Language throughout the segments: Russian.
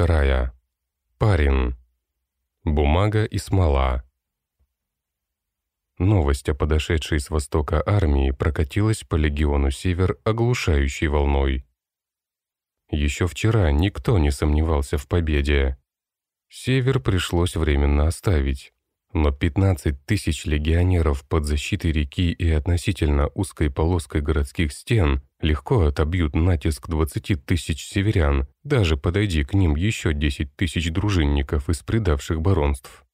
Вторая. Парин. Бумага и смола. Новость о подошедшей с востока армии прокатилась по легиону Север оглушающей волной. Еще вчера никто не сомневался в победе. Север пришлось временно оставить, но 15 тысяч легионеров под защитой реки и относительно узкой полоской городских стен легко отобьют натиск 20 тысяч северян, даже подойди к ним еще 10 тысяч дружинников из предавших баронств.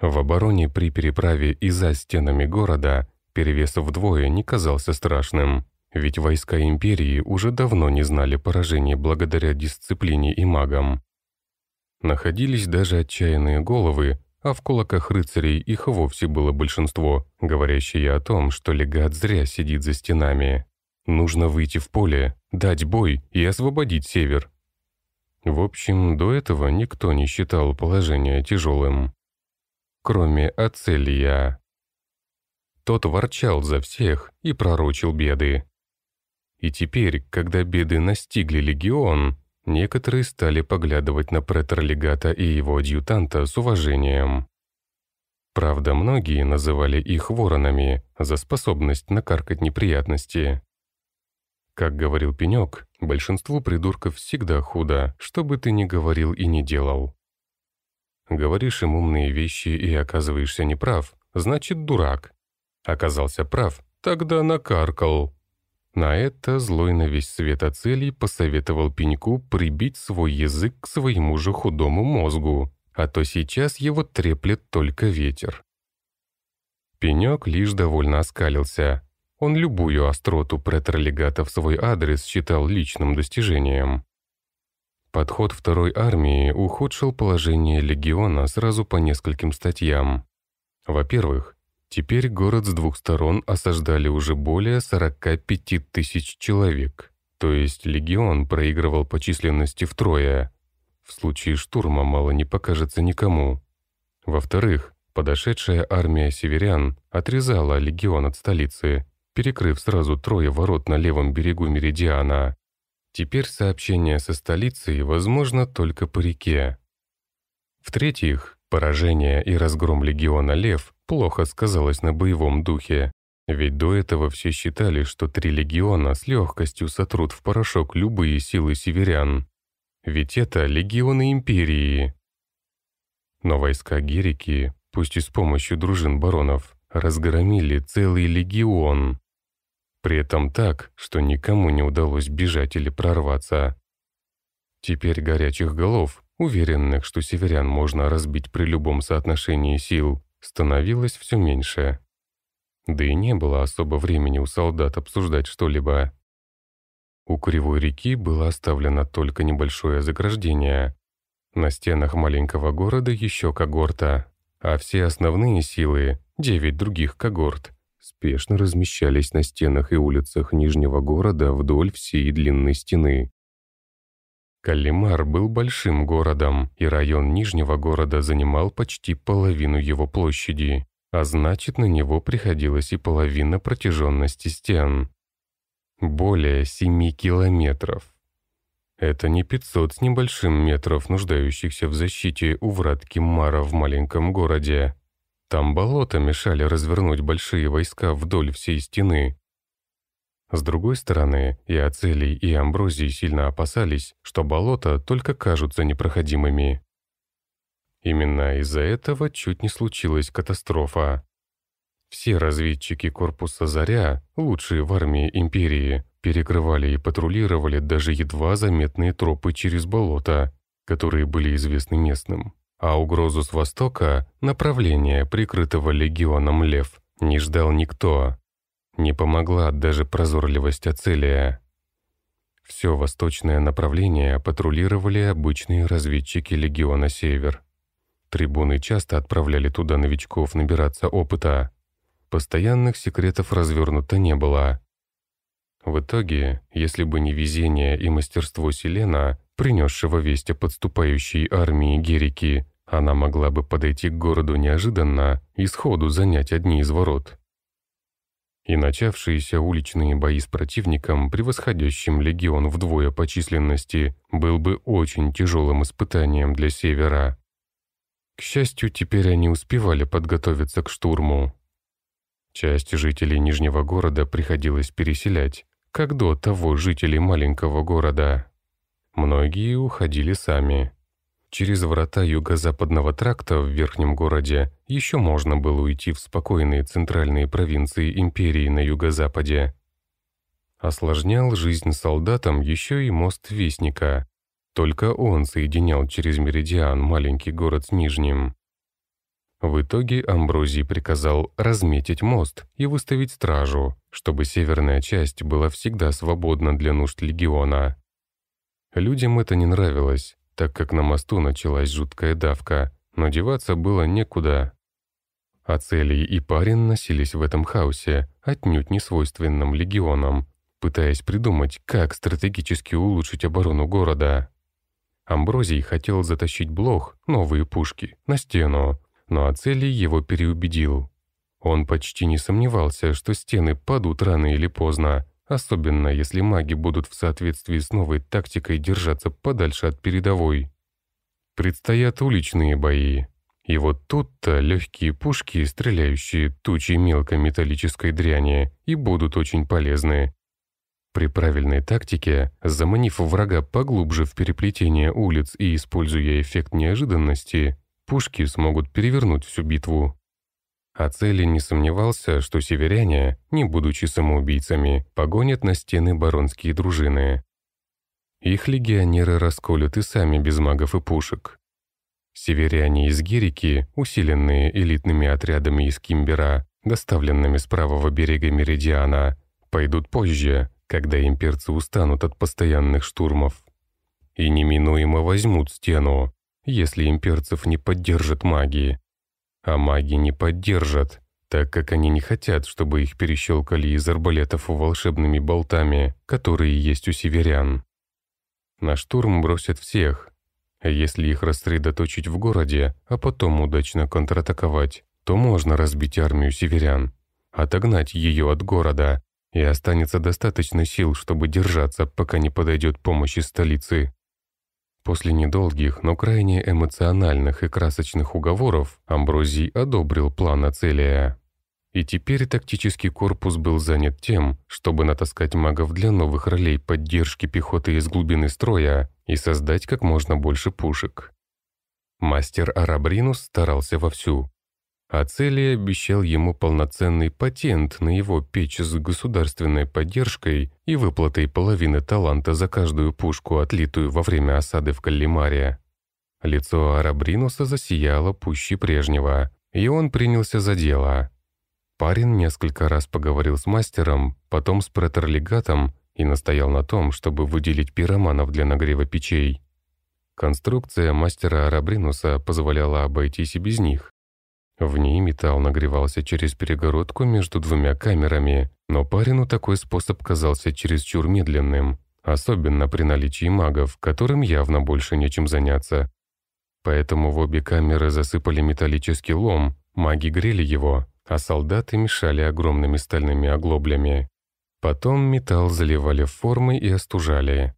В обороне при переправе и за стенами города перевес вдвое не казался страшным, ведь войска империи уже давно не знали поражений благодаря дисциплине и магам. Находились даже отчаянные головы, а в кулаках рыцарей их вовсе было большинство, говорящие о том, что легат зря сидит за стенами. Нужно выйти в поле, дать бой и освободить север. В общем, до этого никто не считал положение тяжелым. Кроме Ацелия. Тот ворчал за всех и пророчил беды. И теперь, когда беды настигли легион, Некоторые стали поглядывать на претор-легата и его адъютанта с уважением. Правда, многие называли их воронами за способность накаркать неприятности. Как говорил Пенек, большинству придурков всегда худо, что бы ты ни говорил и не делал. Говоришь им умные вещи и оказываешься неправ, значит дурак. Оказался прав, тогда накаркал. На это злой на весь свет о цели посоветовал Пеньку прибить свой язык к своему же худому мозгу, а то сейчас его треплет только ветер. Пенек лишь довольно оскалился. Он любую остроту претролегата в свой адрес считал личным достижением. Подход второй армии ухудшил положение легиона сразу по нескольким статьям. Во-первых, Теперь город с двух сторон осаждали уже более 45 тысяч человек, то есть легион проигрывал по численности втрое. В случае штурма мало не покажется никому. Во-вторых, подошедшая армия северян отрезала легион от столицы, перекрыв сразу трое ворот на левом берегу Меридиана. Теперь сообщение со столицей возможно только по реке. В-третьих, поражение и разгром легиона Лев плохо сказалось на боевом духе. Ведь до этого все считали, что три легиона с легкостью сотрут в порошок любые силы северян. Ведь это легионы империи. Но войска Герики, пусть и с помощью дружин баронов, разгромили целый легион. При этом так, что никому не удалось бежать или прорваться. Теперь горячих голов, уверенных, что северян можно разбить при любом соотношении сил, становилось все меньше. Да и не было особо времени у солдат обсуждать что-либо. У Кривой реки было оставлено только небольшое заграждение. На стенах маленького города еще когорта, а все основные силы, девять других когорт, спешно размещались на стенах и улицах Нижнего города вдоль всей длинной стены. Калимар был большим городом, и район Нижнего города занимал почти половину его площади, а значит, на него приходилось и половина протяженности стен. Более 7 километров. Это не 500 с небольшим метров, нуждающихся в защите у врат Киммара в маленьком городе. Там болота мешали развернуть большие войска вдоль всей стены, с другой стороны, и Ацелий, и Амброзий сильно опасались, что болота только кажутся непроходимыми. Именно из-за этого чуть не случилась катастрофа. Все разведчики корпуса «Заря», лучшие в армии империи, перекрывали и патрулировали даже едва заметные тропы через болото, которые были известны местным. А угрозу с востока, направление, прикрытого легионом «Лев», не ждал никто. Не помогла даже прозорливость Ацелия. Все восточное направление патрулировали обычные разведчики Легиона Север. Трибуны часто отправляли туда новичков набираться опыта. Постоянных секретов развернуто не было. В итоге, если бы не везение и мастерство Селена, принесшего весть о подступающей армии Герики, она могла бы подойти к городу неожиданно и сходу занять одни из ворот. и начавшиеся уличные бои с противником, превосходящим легион вдвое по численности, был бы очень тяжелым испытанием для Севера. К счастью, теперь они успевали подготовиться к штурму. Часть жителей Нижнего города приходилось переселять, как до того жителей маленького города. Многие уходили сами. Через врата юго-западного тракта в Верхнем городе еще можно было уйти в спокойные центральные провинции империи на юго-западе. Осложнял жизнь солдатам еще и мост Вестника. Только он соединял через Меридиан маленький город с Нижним. В итоге Амброзий приказал разметить мост и выставить стражу, чтобы северная часть была всегда свободна для нужд легиона. Людям это не нравилось, так как на мосту началась жуткая давка, но деваться было некуда. Ацелий и парень носились в этом хаосе, отнюдь не свойственном легионам, пытаясь придумать, как стратегически улучшить оборону города. Амброзий хотел затащить блох, новые пушки, на стену, но Ацелий его переубедил. Он почти не сомневался, что стены падут рано или поздно, особенно если маги будут в соответствии с новой тактикой держаться подальше от передовой. Предстоят уличные бои. И вот тут-то легкие пушки, стреляющие тучей мелкой металлической дряни, и будут очень полезны. При правильной тактике, заманив врага поглубже в переплетение улиц и используя эффект неожиданности, пушки смогут перевернуть всю битву. А цели не сомневался, что северяне, не будучи самоубийцами, погонят на стены баронские дружины. Их легионеры расколют и сами без магов и пушек. Северяне из Гирики, усиленные элитными отрядами из Кимбера, доставленными с правого берега Меридиана, пойдут позже, когда имперцы устанут от постоянных штурмов. И неминуемо возьмут стену, если имперцев не поддержат магии а маги не поддержат, так как они не хотят, чтобы их перещелкали из арбалетов волшебными болтами, которые есть у северян. На штурм бросят всех. А если их рассредоточить в городе, а потом удачно контратаковать, то можно разбить армию северян, отогнать ее от города, и останется достаточно сил, чтобы держаться, пока не подойдет помощь из столицы. После недолгих, но крайне эмоциональных и красочных уговоров Амброзий одобрил план Ацелия. И теперь тактический корпус был занят тем, чтобы натаскать магов для новых ролей поддержки пехоты из глубины строя и создать как можно больше пушек. Мастер Арабринус старался вовсю. Ацелий обещал ему полноценный патент на его печь с государственной поддержкой и выплатой половины таланта за каждую пушку, отлитую во время осады в Каллимаре. Лицо Арабринуса засияло пуще прежнего, и он принялся за дело. Парень несколько раз поговорил с мастером, потом с претерлегатом и настоял на том, чтобы выделить пироманов для нагрева печей. Конструкция мастера Арабринуса позволяла обойтись и без них. В ней металл нагревался через перегородку между двумя камерами, но парину такой способ казался чересчур медленным, особенно при наличии магов, которым явно больше нечем заняться. Поэтому в обе камеры засыпали металлический лом, маги грели его, а солдаты мешали огромными стальными оглоблями. Потом металл заливали в формы и остужали.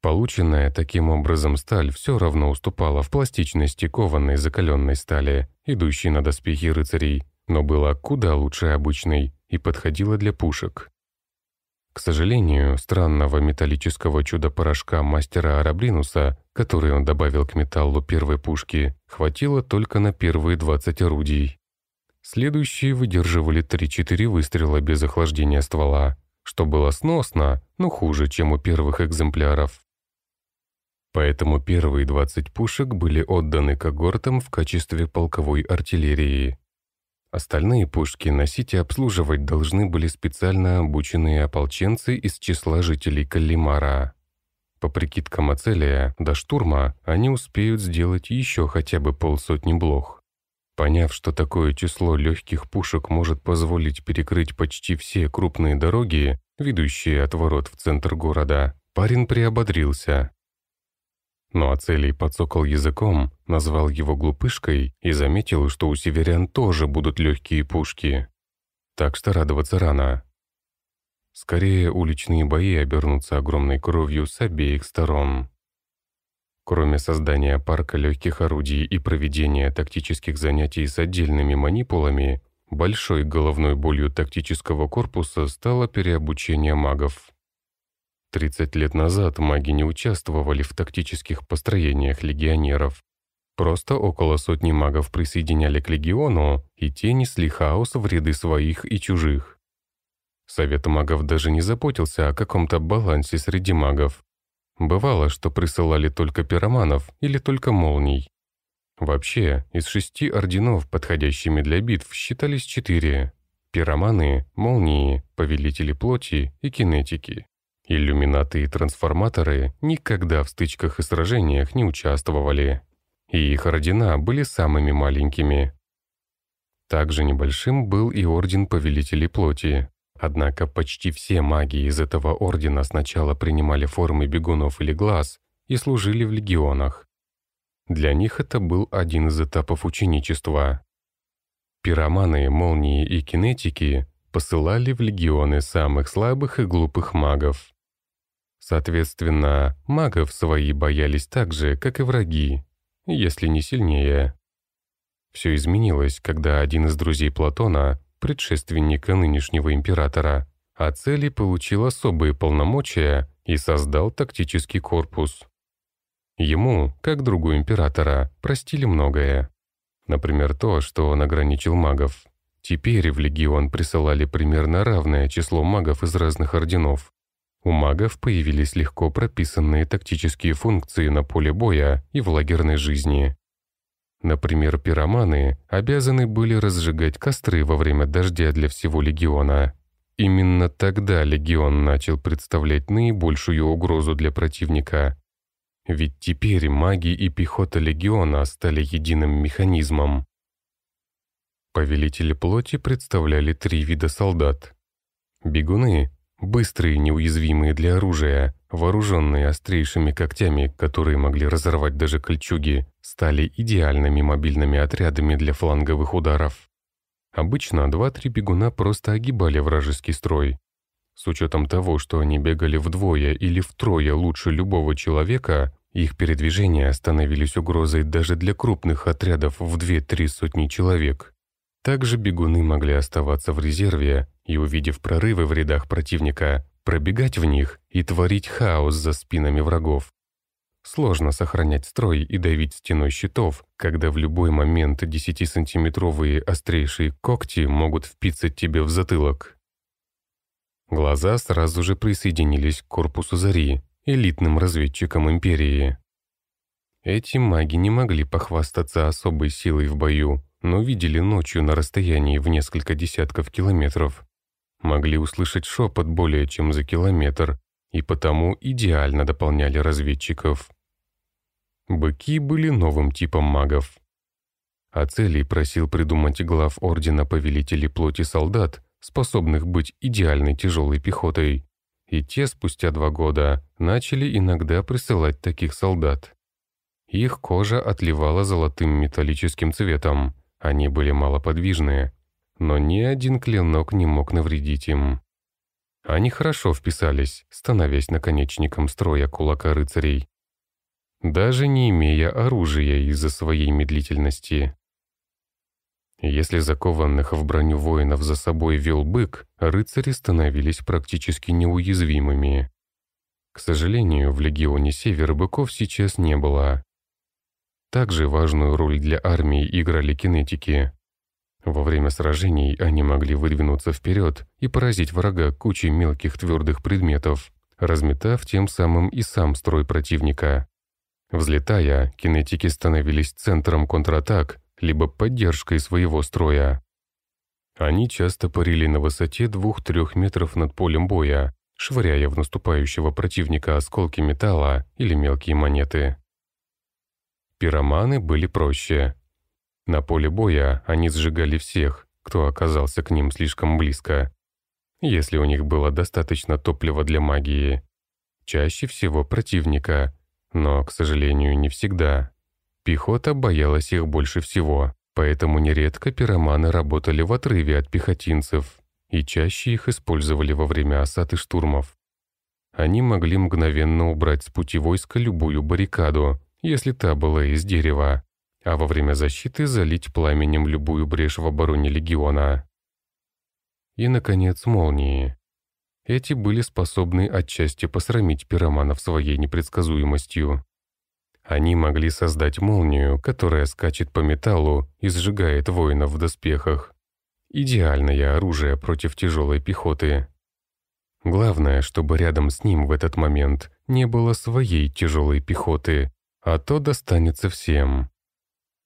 Полученная таким образом сталь все равно уступала в пластичности кованной закаленной стали, идущей на доспехи рыцарей, но была куда лучше обычной и подходила для пушек. К сожалению, странного металлического чудо-порошка мастера Араблинуса, который он добавил к металлу первой пушки, хватило только на первые 20 орудий. Следующие выдерживали 3-4 выстрела без охлаждения ствола, что было сносно, но хуже, чем у первых экземпляров. Поэтому первые 20 пушек были отданы когортам в качестве полковой артиллерии. Остальные пушки носить и обслуживать должны были специально обученные ополченцы из числа жителей Каллимара. По прикидкам Ацелия, до штурма они успеют сделать еще хотя бы полсотни блох. Поняв, что такое число легких пушек может позволить перекрыть почти все крупные дороги, ведущие от ворот в центр города, парень приободрился. Но Ацелий подсокал языком, назвал его глупышкой и заметил, что у северян тоже будут легкие пушки. так что радоваться рано. Скорее, уличные бои обернутся огромной кровью с обеих сторон. Кроме создания парка легких орудий и проведения тактических занятий с отдельными манипулами, большой головной болью тактического корпуса стало переобучение магов. 30 лет назад маги не участвовали в тактических построениях легионеров. Просто около сотни магов присоединяли к легиону, и те несли хаос в ряды своих и чужих. Совет магов даже не заботился о каком-то балансе среди магов. Бывало, что присылали только пироманов или только молний. Вообще, из шести орденов, подходящими для битв, считались четыре. Пироманы, молнии, повелители плоти и кинетики. Иллюминаты и трансформаторы никогда в стычках и сражениях не участвовали. И их ордена были самыми маленькими. Также небольшим был и Орден Повелителей Плоти, Однако почти все маги из этого ордена сначала принимали формы бегунов или глаз и служили в легионах. Для них это был один из этапов ученичества. Пироманы, молнии и кинетики посылали в легионы самых слабых и глупых магов. Соответственно, магов свои боялись так же, как и враги, если не сильнее. Все изменилось, когда один из друзей Платона предшественника нынешнего императора, а цели получил особые полномочия и создал тактический корпус. Ему, как другу императора, простили многое. Например, то, что он ограничил магов. Теперь в легион присылали примерно равное число магов из разных орденов. У магов появились легко прописанные тактические функции на поле боя и в лагерной жизни. Например, пироманы обязаны были разжигать костры во время дождя для всего легиона. Именно тогда легион начал представлять наибольшую угрозу для противника. Ведь теперь маги и пехота легиона стали единым механизмом. Повелители плоти представляли три вида солдат. Бегуны Быстрые, неуязвимые для оружия, вооруженные острейшими когтями, которые могли разорвать даже кольчуги, стали идеальными мобильными отрядами для фланговых ударов. Обычно два-три бегуна просто огибали вражеский строй. С учетом того, что они бегали вдвое или втрое лучше любого человека, их передвижения становились угрозой даже для крупных отрядов в две-три сотни человек. Также бегуны могли оставаться в резерве и, увидев прорывы в рядах противника, пробегать в них и творить хаос за спинами врагов. Сложно сохранять строй и давить стеной щитов, когда в любой момент 10-сантиметровые острейшие когти могут впиться тебе в затылок. Глаза сразу же присоединились к корпусу Зари, элитным разведчикам Империи. Эти маги не могли похвастаться особой силой в бою, но видели ночью на расстоянии в несколько десятков километров. Могли услышать шепот более чем за километр, и потому идеально дополняли разведчиков. Быки были новым типом магов. Ацелий просил придумать глав Ордена Повелителей Плоти солдат, способных быть идеальной тяжелой пехотой, и те спустя два года начали иногда присылать таких солдат. Их кожа отливала золотым металлическим цветом, они были малоподвижные, но ни один клинок не мог навредить им. Они хорошо вписались, становясь наконечником строя кулака рыцарей, даже не имея оружия из-за своей медлительности. Если закованных в броню воинов за собой вел бык, рыцари становились практически неуязвимыми. К сожалению, в легионе Север быков сейчас не было. Также важную роль для армии играли кинетики. Во время сражений они могли выдвинуться вперед и поразить врага кучей мелких твердых предметов, разметав тем самым и сам строй противника. Взлетая, кинетики становились центром контратак, либо поддержкой своего строя. Они часто парили на высоте 2-3 метров над полем боя, швыряя в наступающего противника осколки металла или мелкие монеты. Пироманы были проще. На поле боя они сжигали всех, кто оказался к ним слишком близко, если у них было достаточно топлива для магии. Чаще всего противника, но, к сожалению, не всегда. Пехота боялась их больше всего, поэтому нередко пироманы работали в отрыве от пехотинцев, и чаще их использовали во время осад и штурмов. Они могли мгновенно убрать с пути войска любую баррикаду, если та была из дерева, а во время защиты залить пламенем любую брешь в обороне легиона. И, наконец, молнии. Эти были способны отчасти посрамить пироманов своей непредсказуемостью. Они могли создать молнию, которая скачет по металлу и сжигает воинов в доспехах. Идеальное оружие против тяжелой пехоты. Главное, чтобы рядом с ним в этот момент не было своей тяжелой пехоты, а то достанется всем.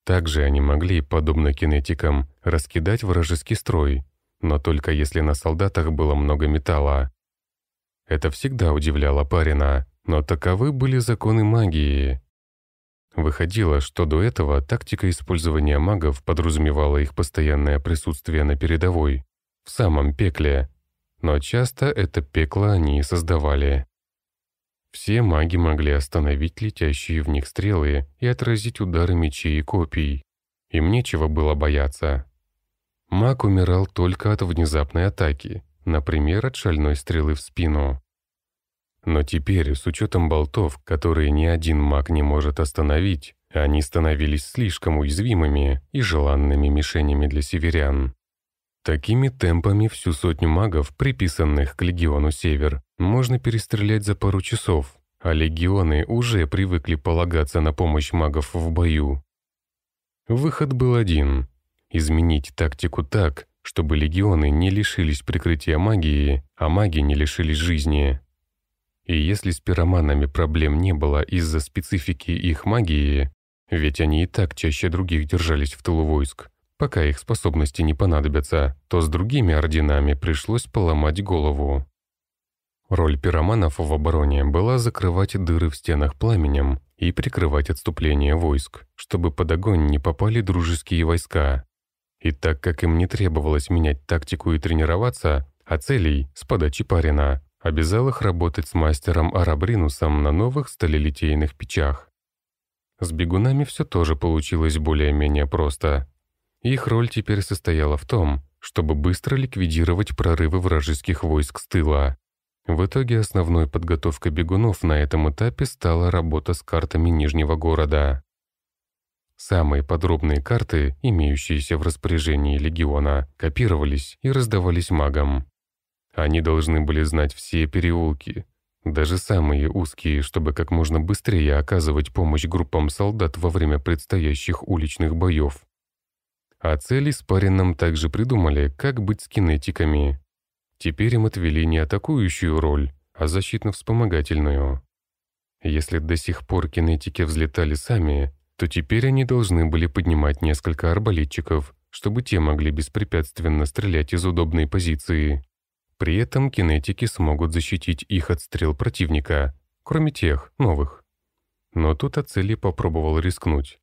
Также они могли, подобно кинетикам, раскидать вражеский строй, но только если на солдатах было много металла. Это всегда удивляло Парина, но таковы были законы магии. Выходило, что до этого тактика использования магов подразумевала их постоянное присутствие на передовой, в самом пекле, но часто это пекло они создавали. Все маги могли остановить летящие в них стрелы и отразить удары мечей и копий. Им нечего было бояться. Маг умирал только от внезапной атаки, например, от шальной стрелы в спину. Но теперь, с учетом болтов, которые ни один маг не может остановить, они становились слишком уязвимыми и желанными мишенями для северян. Такими темпами всю сотню магов, приписанных к легиону Север, можно перестрелять за пару часов, а легионы уже привыкли полагаться на помощь магов в бою. Выход был один — изменить тактику так, чтобы легионы не лишились прикрытия магии, а маги не лишились жизни. И если с пироманами проблем не было из-за специфики их магии, ведь они и так чаще других держались в тылу войск, пока их способности не понадобятся, то с другими орденами пришлось поломать голову. Роль пироманов в обороне была закрывать дыры в стенах пламенем и прикрывать отступление войск, чтобы под огонь не попали дружеские войска. И так как им не требовалось менять тактику и тренироваться, а целей с подачи Парина обязал их работать с мастером Арабринусом на новых сталелитейных печах. С бегунами все тоже получилось более-менее просто. Их роль теперь состояла в том, чтобы быстро ликвидировать прорывы вражеских войск с тыла. В итоге основной подготовкой бегунов на этом этапе стала работа с картами Нижнего города. Самые подробные карты, имеющиеся в распоряжении легиона, копировались и раздавались магам. Они должны были знать все переулки, даже самые узкие, чтобы как можно быстрее оказывать помощь группам солдат во время предстоящих уличных боев. А цели с Парином также придумали, как быть с кинетиками. Теперь им отвели не атакующую роль, а защитно-вспомогательную. Если до сих пор кинетики взлетали сами, то теперь они должны были поднимать несколько арбалетчиков, чтобы те могли беспрепятственно стрелять из удобной позиции. При этом кинетики смогут защитить их от стрел противника, кроме тех, новых. Но тут Ацели попробовал рискнуть.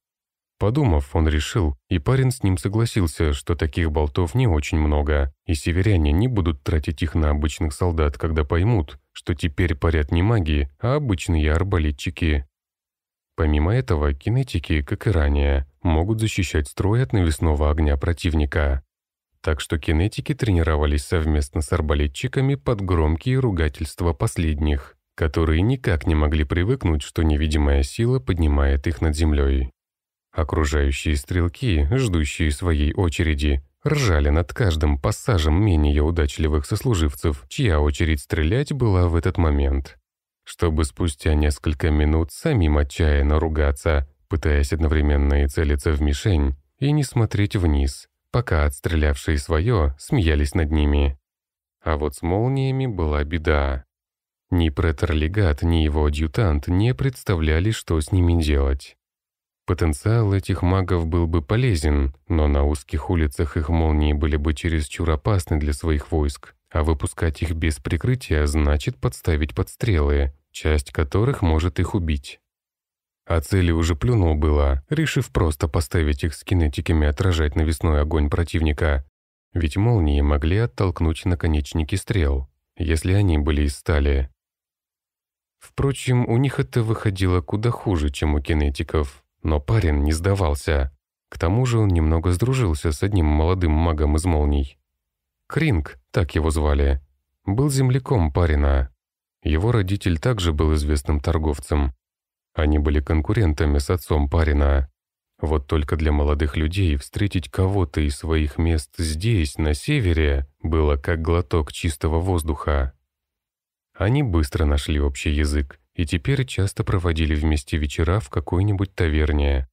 Подумав, он решил, и парень с ним согласился, что таких болтов не очень много, и северяне не будут тратить их на обычных солдат, когда поймут, что теперь парят не маги, а обычные арбалетчики. Помимо этого, кинетики, как и ранее, могут защищать строй от навесного огня противника так что кинетики тренировались совместно с арбалетчиками под громкие ругательства последних, которые никак не могли привыкнуть, что невидимая сила поднимает их над землей. Окружающие стрелки, ждущие своей очереди, ржали над каждым пассажем менее удачливых сослуживцев, чья очередь стрелять была в этот момент. Чтобы спустя несколько минут самим отчаянно ругаться, пытаясь одновременно и целиться в мишень, и не смотреть вниз, пока отстрелявшие свое смеялись над ними. А вот с молниями была беда. Ни претор-легат, ни его адъютант не представляли, что с ними делать. Потенциал этих магов был бы полезен, но на узких улицах их молнии были бы чересчур опасны для своих войск, а выпускать их без прикрытия значит подставить подстрелы, часть которых может их убить. А цели уже плюнул было, решив просто поставить их с кинетиками отражать навесной огонь противника. Ведь молнии могли оттолкнуть наконечники стрел, если они были из стали. Впрочем, у них это выходило куда хуже, чем у кинетиков. Но парень не сдавался. К тому же он немного сдружился с одним молодым магом из молний. Кринг, так его звали, был земляком парина. Его родитель также был известным торговцем. Они были конкурентами с отцом парина. Вот только для молодых людей встретить кого-то из своих мест здесь, на севере, было как глоток чистого воздуха. Они быстро нашли общий язык и теперь часто проводили вместе вечера в какой-нибудь таверне.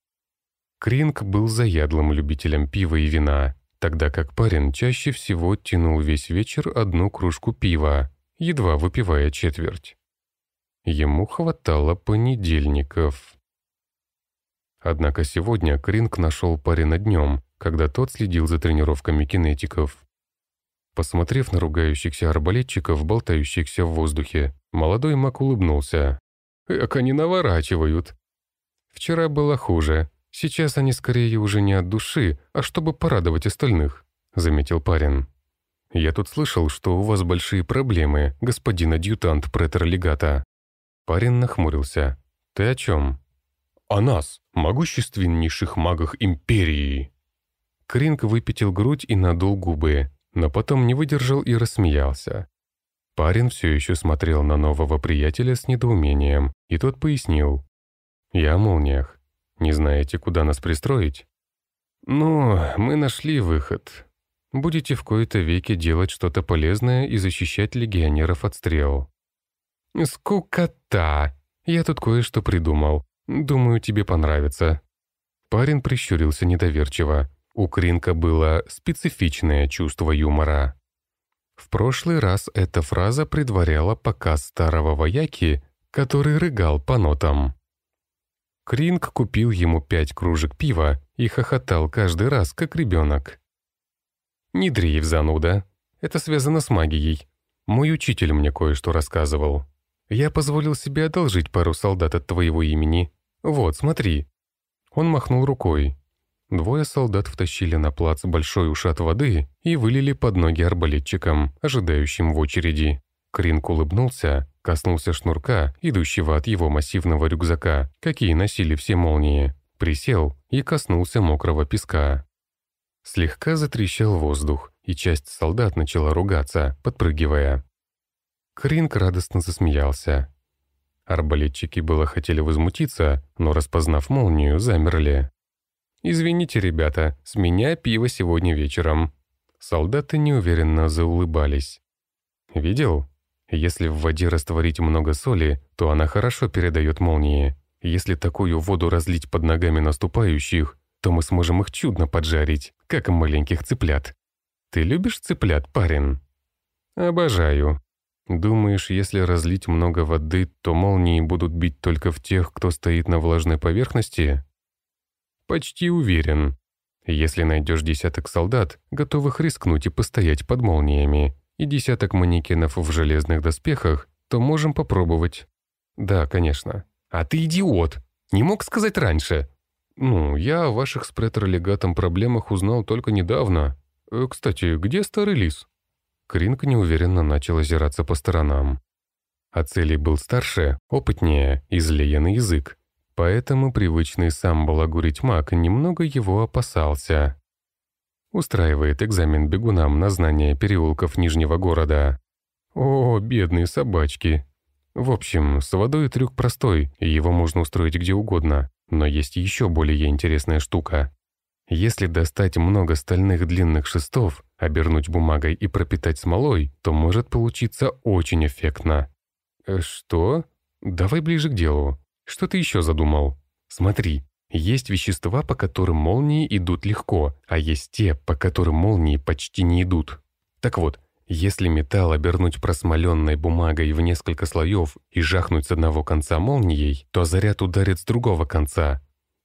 Кринг был заядлым любителем пива и вина, тогда как парень чаще всего тянул весь вечер одну кружку пива, едва выпивая четверть. Ему хватало понедельников. Однако сегодня Кринг нашел парина днем, когда тот следил за тренировками кинетиков. Посмотрев на ругающихся арбалетчиков, болтающихся в воздухе, молодой маг улыбнулся. «Эк, они наворачивают!» Вчера было хуже. Сейчас они скорее уже не от души, а чтобы порадовать остальных, заметил парень. Я тут слышал, что у вас большие проблемы, господин адъютант претер-легата. Парень нахмурился. Ты о чем? О нас, могущественнейших магах Империи. Кринг выпятил грудь и надул губы, но потом не выдержал и рассмеялся. Парень все еще смотрел на нового приятеля с недоумением, и тот пояснил. «Я о молниях. Не знаете, куда нас пристроить?» «Ну, мы нашли выход. Будете в кои-то веки делать что-то полезное и защищать легионеров от стрел». «Скукота! Я тут кое-что придумал. Думаю, тебе понравится». Парень прищурился недоверчиво. У Кринка было специфичное чувство юмора. В прошлый раз эта фраза предваряла показ старого вояки, который рыгал по нотам. Кринг купил ему пять кружек пива и хохотал каждый раз, как ребенок. «Не дрейф, зануда. Это связано с магией. Мой учитель мне кое-что рассказывал. Я позволил себе одолжить пару солдат от твоего имени. Вот, смотри». Он махнул рукой. Двое солдат втащили на плац большой ушат воды и вылили под ноги арбалетчикам, ожидающим в очереди. Кринк улыбнулся, коснулся шнурка, идущего от его массивного рюкзака, какие носили все молнии, присел и коснулся мокрого песка. Слегка затрещал воздух, и часть солдат начала ругаться, подпрыгивая. Кринк радостно засмеялся. Арбалетчики было хотели возмутиться, но, распознав молнию, замерли. «Извините, ребята, с меня пиво сегодня вечером». Солдаты неуверенно заулыбались. «Видел? Если в воде растворить много соли, то она хорошо передает молнии. Если такую воду разлить под ногами наступающих, то мы сможем их чудно поджарить, как маленьких цыплят. Ты любишь цыплят, парень? Обожаю. Думаешь, если разлить много воды, то молнии будут бить только в тех, кто стоит на влажной поверхности? Почти уверен. Если найдешь десяток солдат, готовых рискнуть и постоять под молниями, и десяток манекенов в железных доспехах, то можем попробовать. Да, конечно. А ты идиот! Не мог сказать раньше. «Ну, я о ваших с преторолегатом проблемах узнал только недавно. Э, кстати, где старый лис?» Кринг неуверенно начал озираться по сторонам. А был старше, опытнее и на язык. Поэтому привычный сам балагурить маг немного его опасался. Устраивает экзамен бегунам на знание переулков Нижнего города. О, бедные собачки. В общем, с водой трюк простой, его можно устроить где угодно. Но есть еще более интересная штука. Если достать много стальных длинных шестов, обернуть бумагой и пропитать смолой, то может получиться очень эффектно. Э, что? Давай ближе к делу. Что ты еще задумал? Смотри, есть вещества, по которым молнии идут легко, а есть те, по которым молнии почти не идут. Так вот, если металл обернуть просмоленной бумагой в несколько слоев и жахнуть с одного конца молнией, то заряд ударит с другого конца,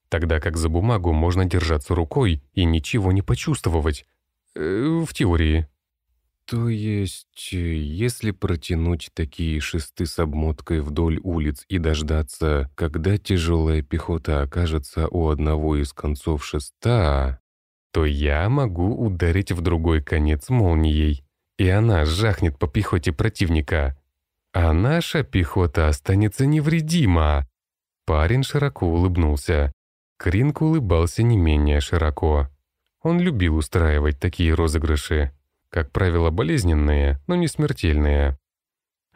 тогда как за бумагу можно держаться рукой и ничего не почувствовать. Э, в теории. То есть, если протянуть такие шесты с обмоткой вдоль улиц и дождаться, когда тяжелая пехота окажется у одного из концов шеста, то я могу ударить в другой конец молнией, и она жахнет по пехоте противника. А наша пехота останется невредима. Парень широко улыбнулся. Кринк улыбался не менее широко. Он любил устраивать такие розыгрыши. Как правило, болезненные, но не смертельные.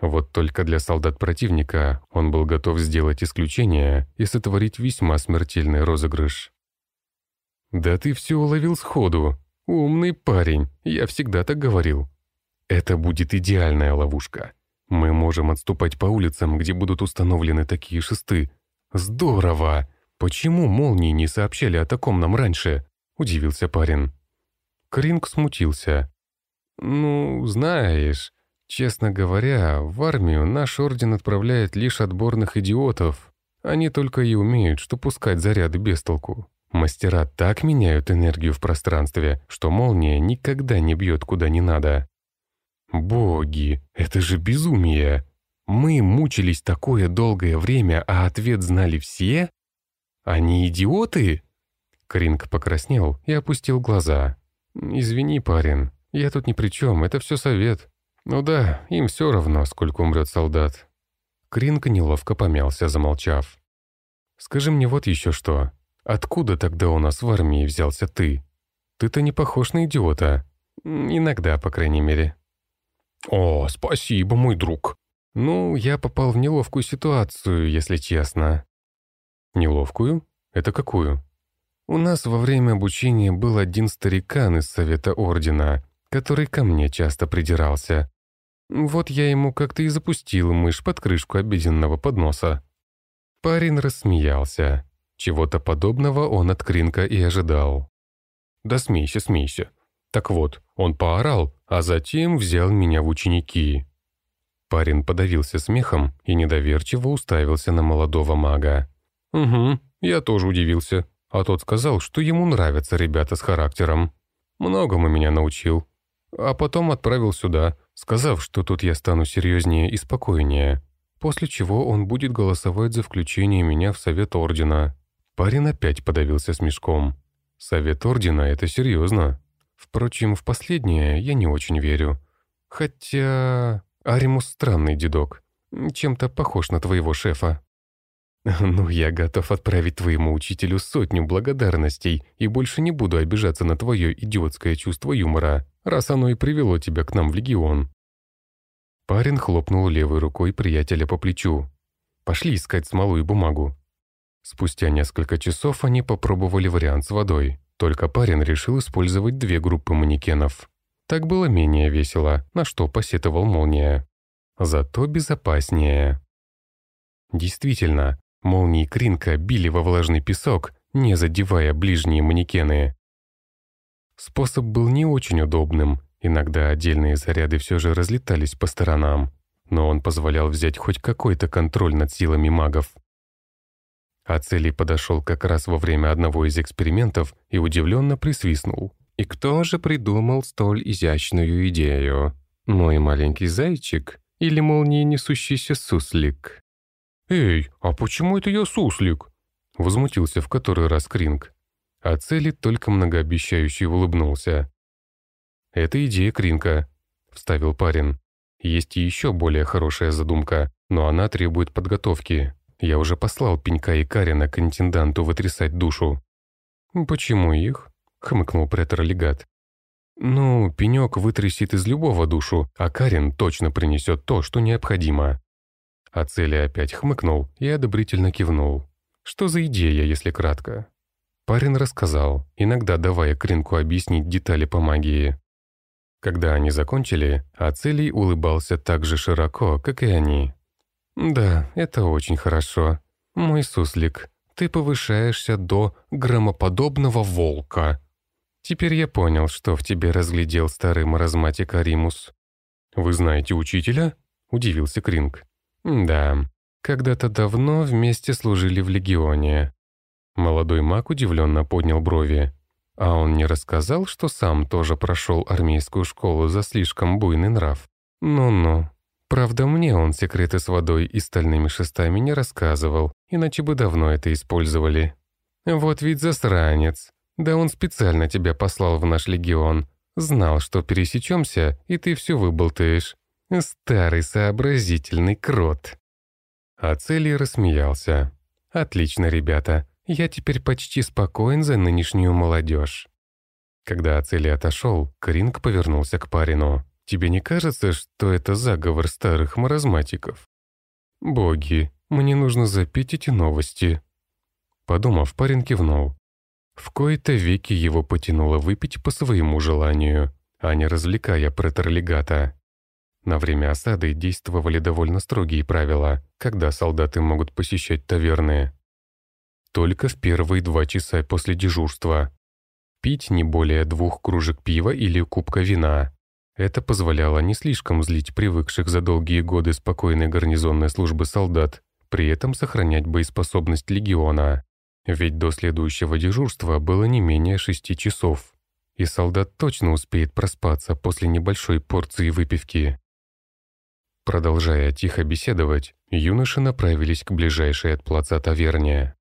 Вот только для солдат противника он был готов сделать исключение и сотворить весьма смертельный розыгрыш. «Да ты все уловил сходу. Умный парень, я всегда так говорил. Это будет идеальная ловушка. Мы можем отступать по улицам, где будут установлены такие шесты. Здорово! Почему молнии не сообщали о таком нам раньше?» — удивился парень. Кринг смутился. «Ну, знаешь, честно говоря, в армию наш орден отправляет лишь отборных идиотов. Они только и умеют, что пускать заряды без толку. Мастера так меняют энергию в пространстве, что молния никогда не бьет куда не надо. Боги, это же безумие! Мы мучились такое долгое время, а ответ знали все? Они идиоты? Кринг покраснел и опустил глаза. «Извини, парень, я тут ни при чем, это все совет. Ну да, им все равно, сколько умрет солдат». Кринг неловко помялся, замолчав. «Скажи мне вот еще что. Откуда тогда у нас в армии взялся ты? Ты-то не похож на идиота. Иногда, по крайней мере». «О, спасибо, мой друг». «Ну, я попал в неловкую ситуацию, если честно». «Неловкую? Это какую?» У нас во время обучения был один старикан из Совета Ордена, который ко мне часто придирался. Вот я ему как-то и запустил мышь под крышку обеденного подноса. Парень рассмеялся. Чего-то подобного он от Кринка и ожидал. «Да смейся, смейся. Так вот, он поорал, а затем взял меня в ученики». Парень подавился смехом и недоверчиво уставился на молодого мага. «Угу, я тоже удивился а тот сказал, что ему нравятся ребята с характером. Многому меня научил. А потом отправил сюда, сказав, что тут я стану серьезнее и спокойнее, после чего он будет голосовать за включение меня в Совет Ордена. Парень опять подавился смешком. Совет Ордена — это серьезно. Впрочем, в последнее я не очень верю. Хотя... Аримус странный дедок. Чем-то похож на твоего шефа. «Ну, я готов отправить твоему учителю сотню благодарностей и больше не буду обижаться на твое идиотское чувство юмора, раз оно и привело тебя к нам в Легион». Парень хлопнул левой рукой приятеля по плечу. «Пошли искать смолу и бумагу». Спустя несколько часов они попробовали вариант с водой, только парень решил использовать две группы манекенов. Так было менее весело, на что посетовал молния. Зато безопаснее. Действительно, Молнии Кринка били во влажный песок, не задевая ближние манекены. Способ был не очень удобным, иногда отдельные заряды все же разлетались по сторонам, но он позволял взять хоть какой-то контроль над силами магов. Ацелий подошел как раз во время одного из экспериментов и удивленно присвистнул. «И кто же придумал столь изящную идею? Мой маленький зайчик или молнии несущийся суслик?» «Эй, а почему это я суслик?» Возмутился в который раз Кринг. А Цели только многообещающе улыбнулся. «Это идея Кринка», — вставил парень. «Есть еще более хорошая задумка, но она требует подготовки. Я уже послал Пенька и Карина к интенданту вытрясать душу». «Почему их?» — хмыкнул претор-легат. «Ну, Пенек вытрясет из любого душу, а Карин точно принесет то, что необходимо. А опять хмыкнул и одобрительно кивнул. Что за идея, если кратко? Парень рассказал, иногда давая Кринку объяснить детали по магии. Когда они закончили, Ацелий улыбался так же широко, как и они. «Да, это очень хорошо. Мой суслик, ты повышаешься до громоподобного волка. Теперь я понял, что в тебе разглядел старый маразматик Аримус». «Вы знаете учителя?» — удивился Кринг. «Да, когда-то давно вместе служили в Легионе». Молодой маг удивленно поднял брови. А он не рассказал, что сам тоже прошел армейскую школу за слишком буйный нрав? Ну-ну. Правда, мне он секреты с водой и стальными шестами не рассказывал, иначе бы давно это использовали. Вот ведь засранец. Да он специально тебя послал в наш легион. Знал, что пересечемся, и ты все выболтаешь. Старый сообразительный крот. А рассмеялся. «Отлично, ребята. Я теперь почти спокоен за нынешнюю молодежь». Когда Ацели отошел, Кринг повернулся к парину. «Тебе не кажется, что это заговор старых маразматиков?» «Боги, мне нужно запить эти новости». Подумав, парень кивнул. В кои-то веки его потянуло выпить по своему желанию, а не развлекая претерлегата. На время осады действовали довольно строгие правила, когда солдаты могут посещать таверны. Только в первые два часа после дежурства, Пить не более двух кружек пива или кубка вина. Это позволяло не слишком злить привыкших за долгие годы спокойной гарнизонной службы солдат, при этом сохранять боеспособность легиона. Ведь до следующего дежурства было не менее шести часов, и солдат точно успеет проспаться после небольшой порции выпивки. Продолжая тихо беседовать, юноши направились к ближайшей от плаца таверне.